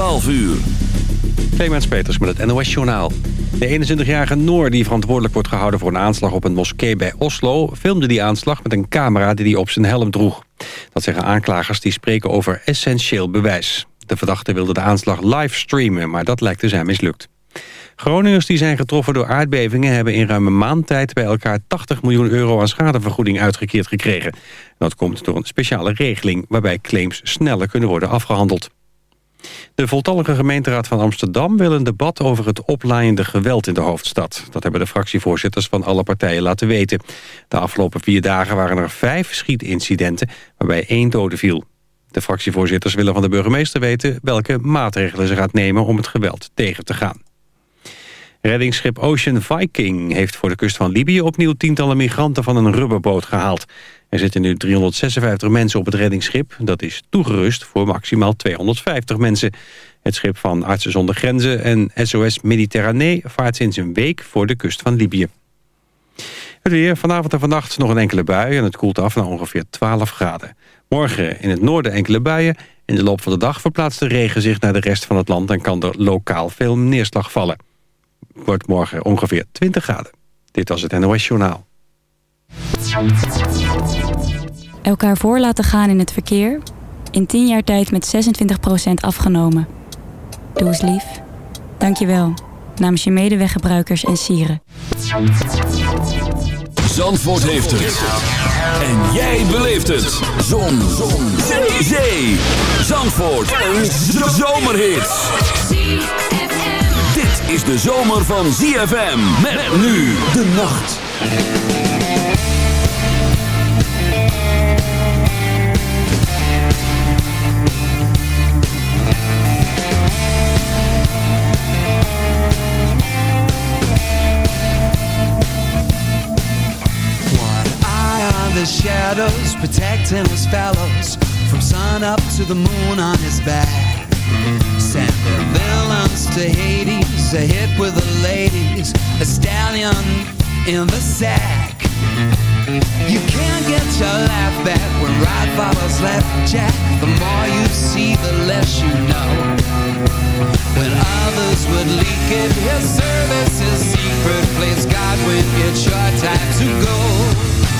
12 uur. Clemens Peters met het NOS Journaal. De 21-jarige Noor die verantwoordelijk wordt gehouden voor een aanslag op een moskee bij Oslo... filmde die aanslag met een camera die hij op zijn helm droeg. Dat zeggen aanklagers die spreken over essentieel bewijs. De verdachte wilde de aanslag livestreamen, maar dat lijkt te zijn mislukt. Groningers die zijn getroffen door aardbevingen... hebben in ruim een maand tijd bij elkaar 80 miljoen euro aan schadevergoeding uitgekeerd gekregen. Dat komt door een speciale regeling... waarbij claims sneller kunnen worden afgehandeld. De voltallige gemeenteraad van Amsterdam wil een debat over het oplaaiende geweld in de hoofdstad. Dat hebben de fractievoorzitters van alle partijen laten weten. De afgelopen vier dagen waren er vijf schietincidenten waarbij één dode viel. De fractievoorzitters willen van de burgemeester weten welke maatregelen ze gaat nemen om het geweld tegen te gaan. Reddingsschip Ocean Viking heeft voor de kust van Libië opnieuw tientallen migranten van een rubberboot gehaald. Er zitten nu 356 mensen op het reddingsschip. Dat is toegerust voor maximaal 250 mensen. Het schip van Artsen zonder Grenzen en SOS Mediterranee vaart sinds een week voor de kust van Libië. Het weer, vanavond en vannacht nog een enkele bui en het koelt af naar ongeveer 12 graden. Morgen in het noorden enkele buien. In de loop van de dag verplaatst de regen zich naar de rest van het land... en kan er lokaal veel neerslag vallen. Wordt morgen ongeveer 20 graden. Dit was het NOS Journaal. Elkaar voor laten gaan in het verkeer. In 10 jaar tijd met 26% afgenomen. Doe eens lief. Dank je wel. Namens je medeweggebruikers en sieren. Zandvoort heeft het. En jij beleeft het. Zon. Zon. Zee. Zee. Zandvoort. Een zomerhit. Is de zomer van ZFM. Met nu de nacht. the shadows, protecting his fellows from sun up to the moon on his back. Send the villains to Hades, a hit with the ladies, a stallion in the sack. You can't get your laugh back when right follows left, Jack. The more you see, the less you know. When others would leak it, his service is secret. Please God when it's your time to go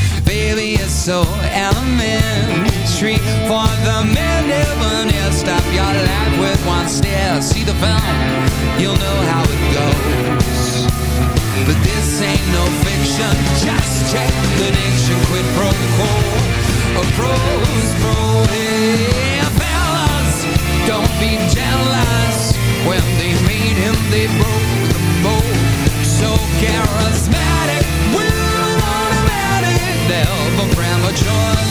So elementary. For the near Stop your life with one stare. See the film, you'll know how it goes. But this ain't no fiction. Just check the nation Quid pro quo. A pro's pro never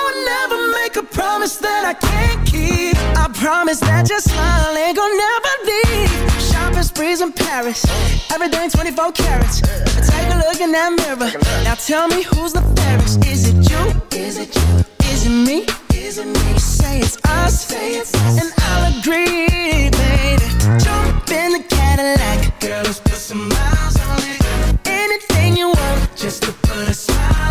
a promise that I can't keep. I promise that your smile ain't gonna never leave. Shopping sprees in Paris. Everything 24 carats. Take a look in that mirror. Now tell me who's the fairest. Is it you? Is it you? Is it me? Is it me? Say it's us. Say it's us. And I'll agree, baby. Jump in the Cadillac. Girl, let's put some miles on it. Anything you want, just to put a smile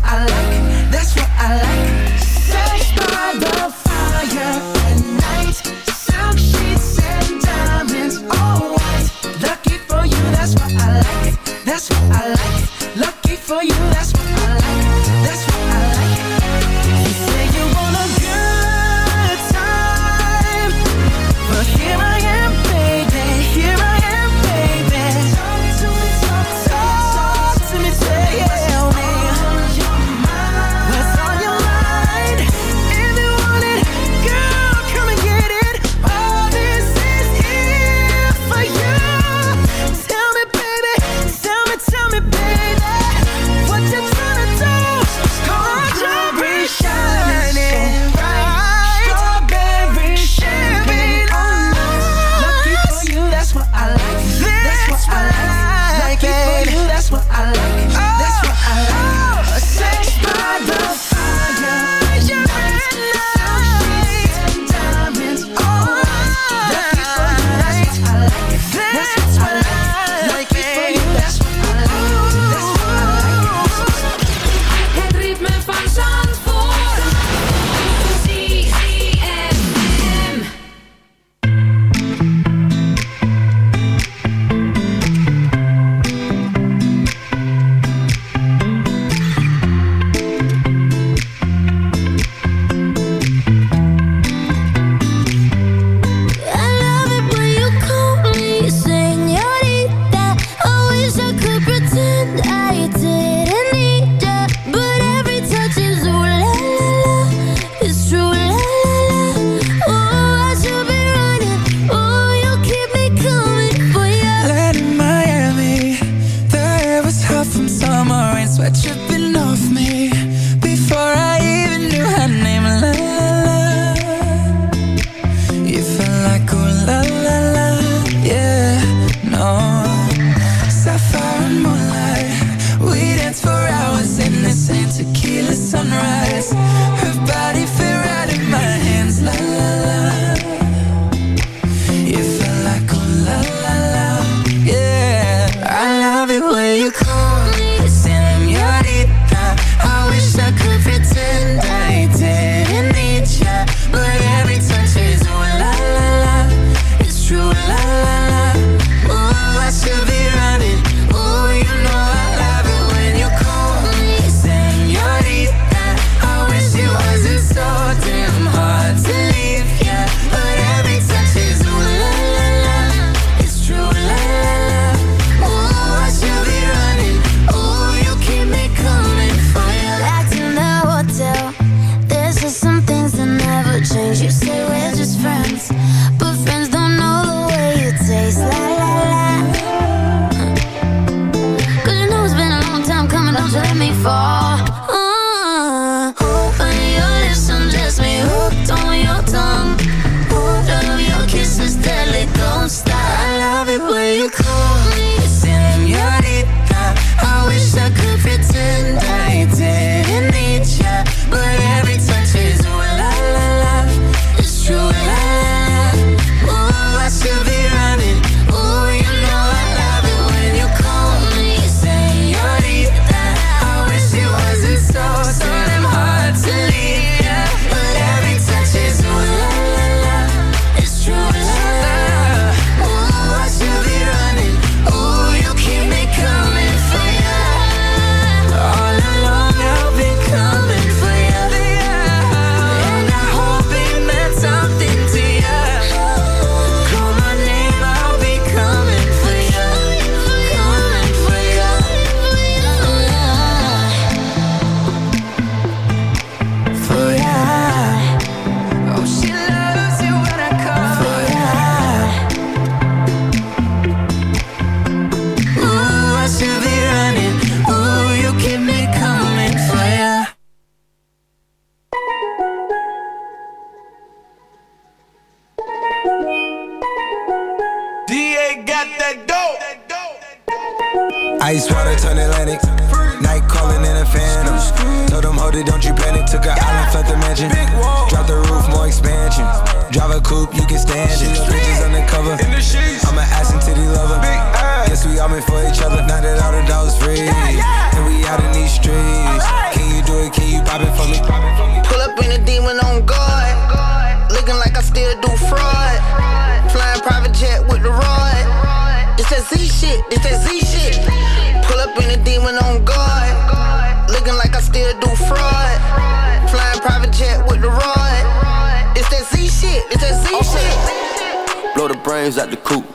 brains out the coop.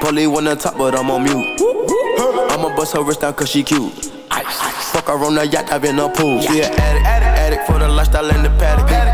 Polly one on top, but I'm on mute. I'ma bust her wrist down cause she cute. Fuck her on the yacht, I've been a pool. Yeah, addict, addict, addict for the lifestyle in the paddock.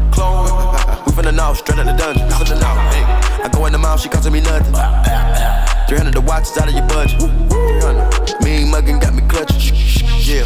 Clone. We finna know, straight out the dungeon. Finna know. Hey. I go in the mouth, she costing me nothing. 300 the watch is out of your budget. 300. Mean muggin' got me clutching. Yeah.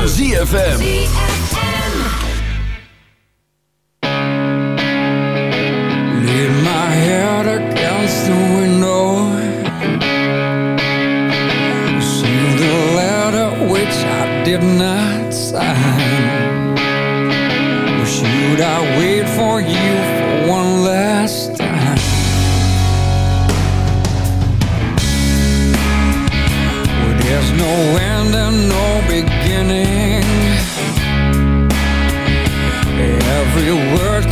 van ZFM. My against the window See the letter which I did not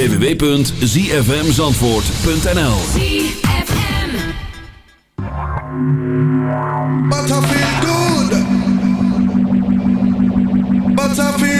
www.zfmzandvoort.nl But I feel good. But I feel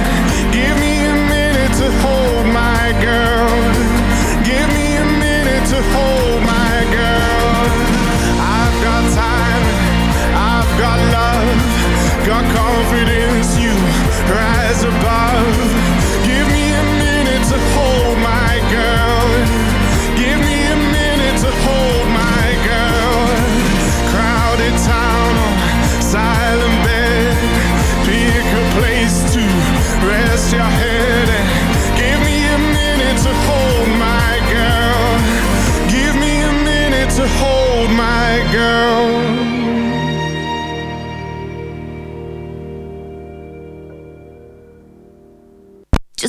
To hold my girl.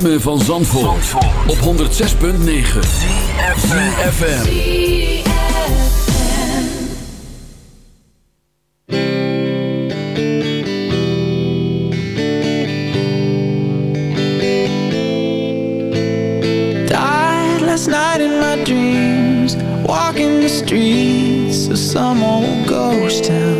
ritme van Zandvoort, op 106.9 CFFM Died last night in my dreams Walking the streets of some old ghost town.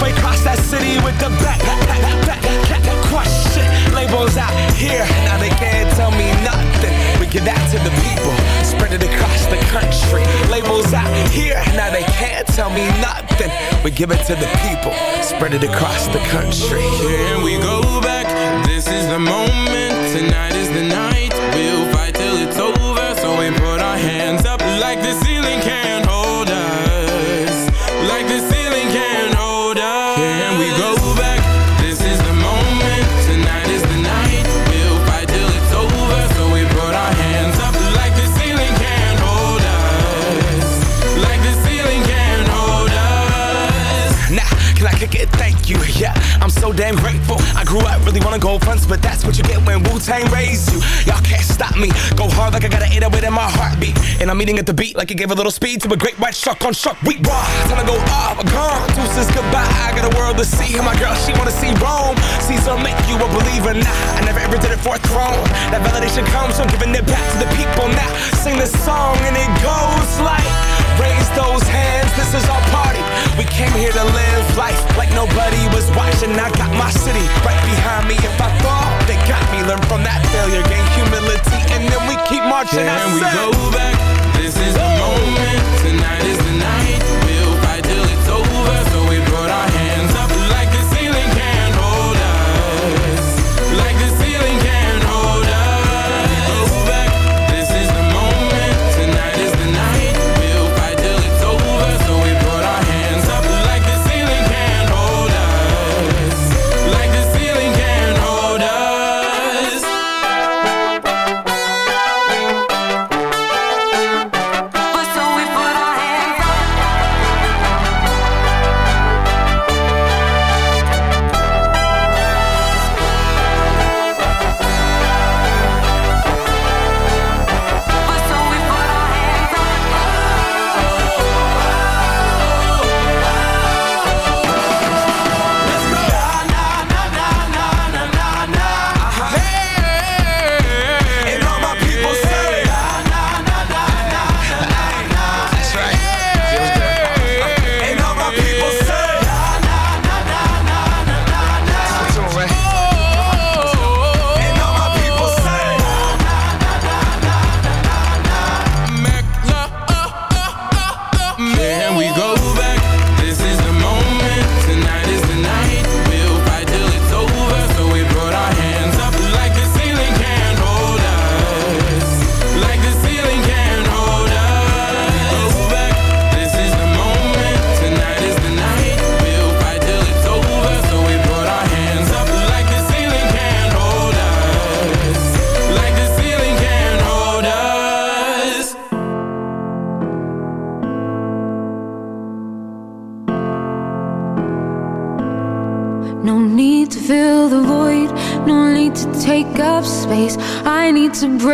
Halfway across that city with the back, back, back, back question. Labels out here, now they can't tell me nothing. We give that to the people, spread it across the country. Labels out here, now they can't tell me nothing. We give it to the people, spread it across the country. Here we go back I really wanna go fronts, but that's what you get when Wu Tang raised you. Y'all can't stop me. Go hard like I got an 808 in my heartbeat. And I'm eating at the beat like it gave a little speed to a great white shark on shark. We raw. Time to go off. Gone. Deuces goodbye. I got a world to see. And my girl, she wanna see Rome. Caesar make you a believer. Nah, I never ever did it for a throne. That validation comes from giving it back to the people. Now sing this song and it goes like. Raise those hands, this is our party. We came here to live life like nobody was watching. I got my city right behind me. If I fall, they got me. Learn from that failure, gain humility, and then we keep marching. I Can we go back? This is the moment. Tonight is the night. We'll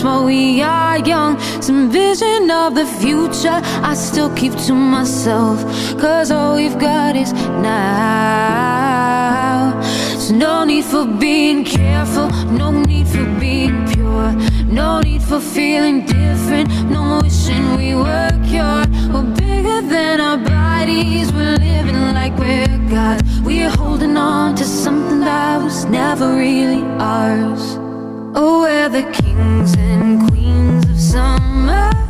nights while we are young. Some vision of the future I still keep to myself. Cause all we've got is now. So no need for being careful, no need for being pure. No need for feeling different, no wishing we were cured. We're bigger than our bodies, we're living like we're God. We're holding on to something that was never really ours. Kings and queens of summer.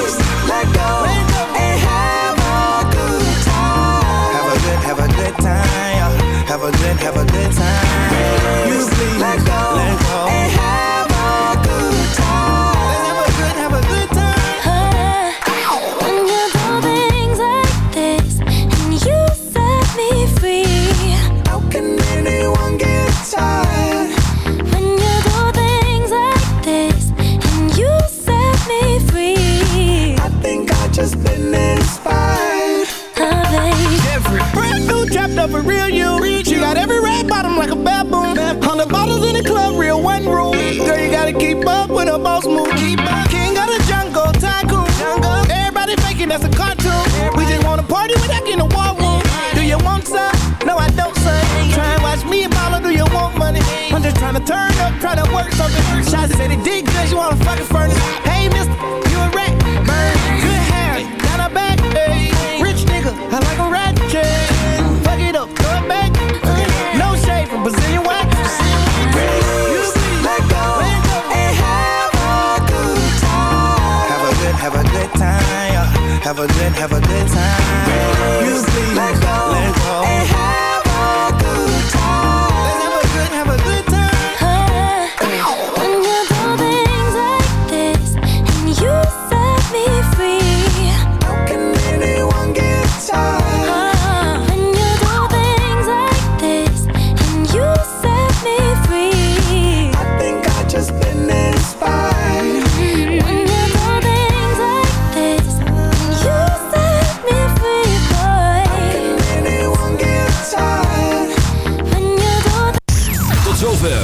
Good, have a good time. Have a good, have a good time. You please, let go, let go. Something. Shots said it did good, you wanna fucking furnace. Hey, mister, you a rat. Burn, good hair, down her back. Hey, rich nigga, I like a rat chain. Fuck it up, throw it back. No shade from Brazilian wax. You see, let go and have a good time. Have a good, have a good time. yeah. Have a good, have a good time.